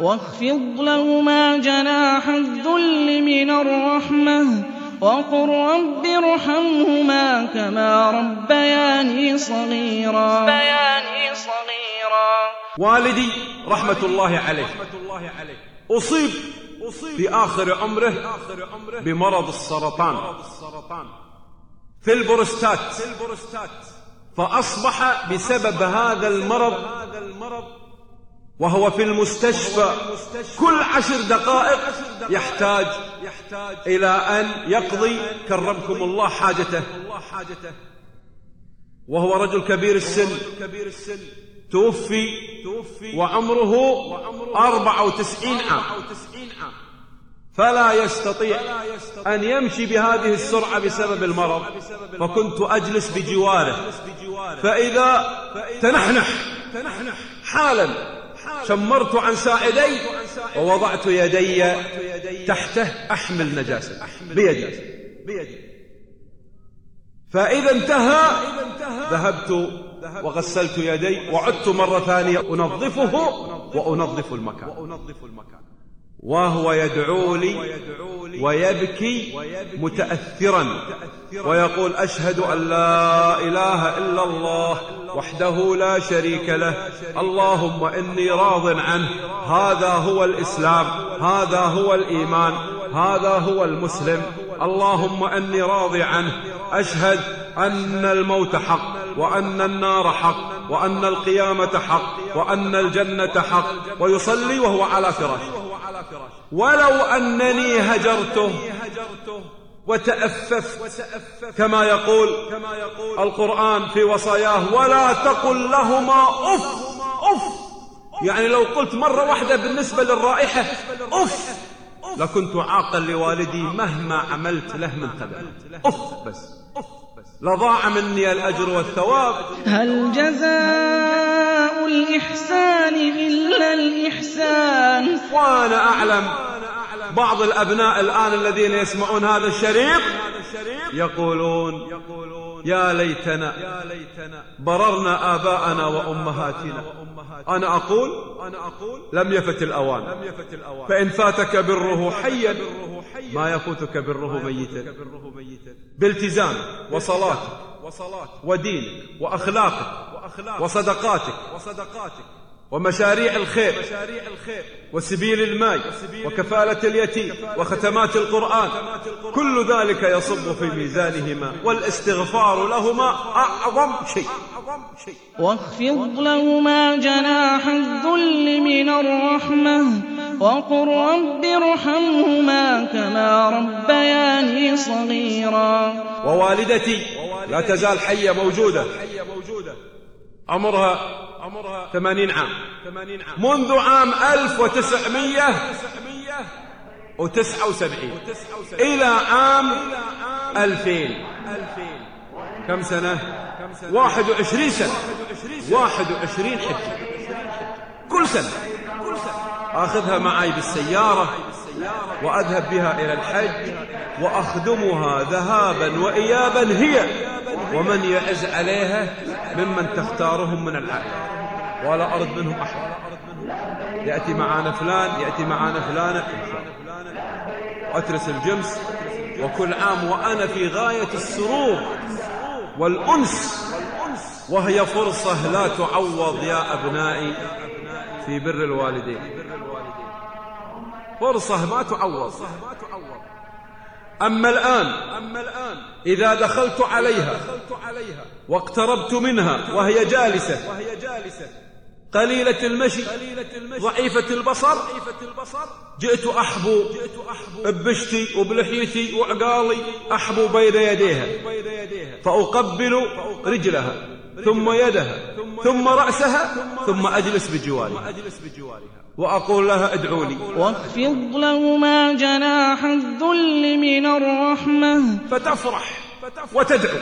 واخفض لهما جناح الذل من الرحمة وقل رب ارحمهما كما ربياني صغيرا. والدي رحمة الله عليه. أصيب في آخر عمره بمرض السرطان. في البروستات. فأصبح بسبب هذا المرض وهو في المستشفى. كل عشر دقائق يحتاج إلى أن يقضي كرمكم الله حاجته. وهو رجل كبير السن. توفي وعمره أربعة وتسعين عام. فلا يستطيع أن يمشي بهذه السرعة بسبب المرض. فكنت أجلس بجواره. فإذا تنحنح حالا شمرت عن ساعدي ووضعت يدي تحته أحمل نجاسة. بيدي. فإذا انتهى ذهبت وغسلت يدي وعدت مرة ثانية أنظفه وأنظف المكان. وهو يدعو لي ويبكي متأثرا ويقول أشهد أن لا إله إلا الله وحده لا شريك له. اللهم إني راض عنه. هذا هو الإسلام. هذا هو الإيمان. هذا هو المسلم. اللهم إني راضي عنه. أشهد أن الموت حق وأن النار حق وأن القيامة حق وأن الجنة حق. ويصلي وهو على فراشه. ولو أنني هجرته وتأففت كما يقول القرآن في وصاياه ولا تقل لهما أف أف. يعني لو قلت مرة واحدة بالنسبة للرائحة أف. لكنت عاقا لوالدي مهما عملت له من خدمة أف بس. لضاع مني الأجر والثواب. هل جزاء الإحسان إلا الإحسان؟ وأنا أعلم بعض الأبناء الآن الذين يسمعون هذا الشريط يقولون يا ليتنا بررنا آباءنا وأمهاتنا. أنا أقول لم يفت الأوان. فإن فاتك بره حيا ما يفوتك بره ميتا. بالتزام وصلاتك ودينك وأخلاقك وصدقاتك ومشاريع الخير وسبيل الماء وكفالة اليتيم وختمات القرآن. كل ذلك يصب في ميزانهما والاستغفار لهما أعظم شيء. واخفض لهما جناح الذل من الرحمة وقل رب ارحمهما كما ربياني صغيرا. ووالدتي لا تزال حية موجودة. عمرها ثمانين عام. منذ عام ألف وتسعمية وتسعة وسبعين. إلى عام ألفين. كم سنة؟ واحد وعشرين سنة. واحد وعشرين حجة. كل سنة. أخذها معي بالسيارة. وأذهب بها إلى الحج وأخدمها ذهابا وإيابا هي. ومن يعز عليها ممن تختارهم من العائلة. ولا أرد منهم أحد. يأتي معانا فلان يأتي معانا فلانة وأترس الجمس وكل عام وأنا في غاية السرور والأنس. وهي فرصة لا تعوض يا أبنائي في بر الوالدين. فرصة ما تعوض. أما الآن إذا دخلت عليها واقتربت منها وهي جالسة قليلة المشي ضعيفة البصر جئت أحبو ببشتي وبلحيتي وعقالي أحبو بين يديها فأقبل رجلها. ثم يدها ثم رأسها ثم أجلس بجوارها. وأقول لها ادعوا لي واخفض لهما جناح الذل من الرحمة. فتفرح وتدعو.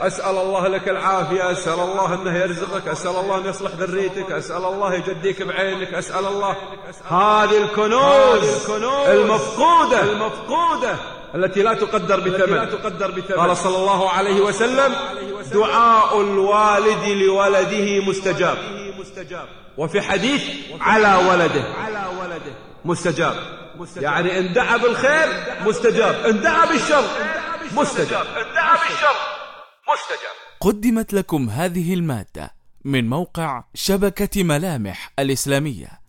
أسأل الله لك العافية أسأل الله أنه يرزقك أسأل الله أن يصلح ذريتك أسأل الله يجديك بعينك أسأل الله. هذه الكنوز المفقودة المفقودة التي لا تقدر بثمن. قال صلى الله عليه وسلم دعاء الوالد لولده مستجاب. وفي حديث على ولده. مستجاب. يعني إن دعا بالخير مستجاب. إن دعا بالشر مستجاب. ان دعا بالشر مستجاب. قدمت لكم هذه المادة من موقع شبكة ملامح الإسلامية.